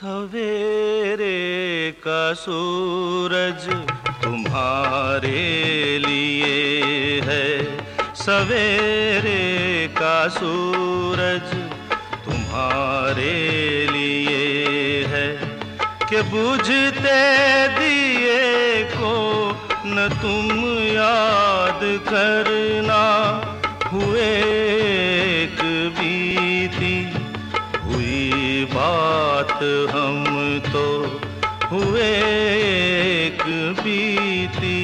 सवेरे का सूरज तुम्हारे लिए है। सवेरे का सूरज तुम्हारे लिए है। कि बुझते दिए को न तुम याद करना, हुए हुई बात हम तो हुए एक बीती।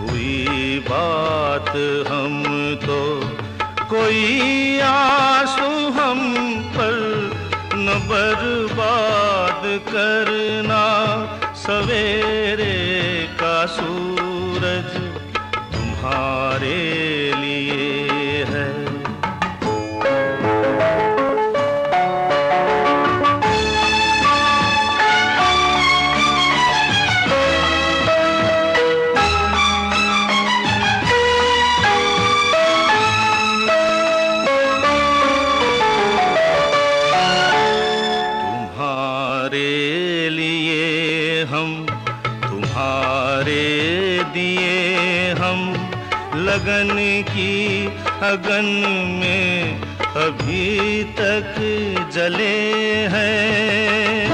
हुई बात हम तो कोई आँसू हम पर न बर्बाद करना। सवेरे हम, तुम्हारे दिए हम, लगन की अगन में अभी तक जले हैं।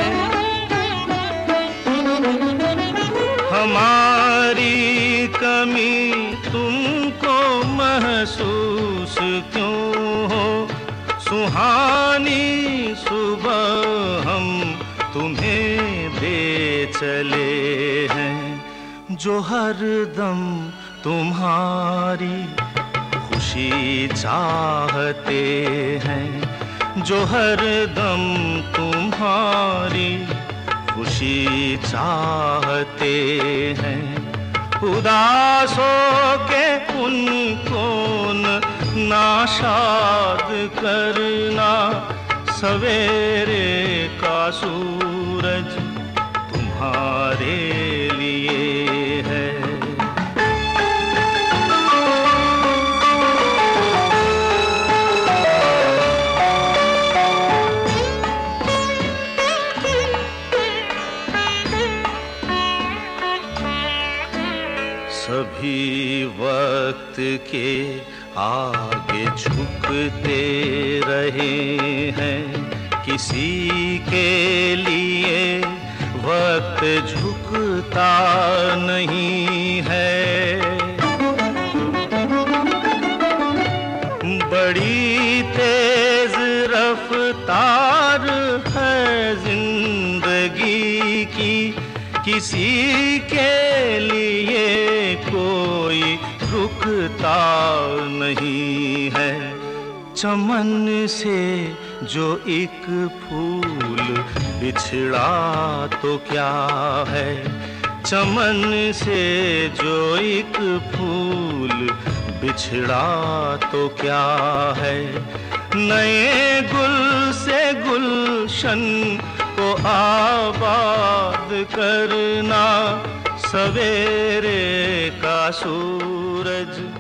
हमारी कमी तुमको महसूस क्यों हो? सुहानी सुबह हम तुम्हें दे चले हैं, जो हर दम तुम्हारी खुशी चाहते हैं, जो हर दम तुम्हारी खुशी चाहते हैं। उदासों के उनको नाशाद करना, सवेरे का सूरज सभी वक्त के आगे झुकते रहे हैं। किसी के लिए वक्त झुकता नहीं है। बड़ी तेज रफ्तार किसी के लिए कोई रुकता नहीं है। चमन से जो एक फूल बिछड़ा तो क्या है? चमन से जो एक फूल बिछड़ा तो क्या है? नए गुल से गुलशन को आबाद करना सवेरे का सूरज।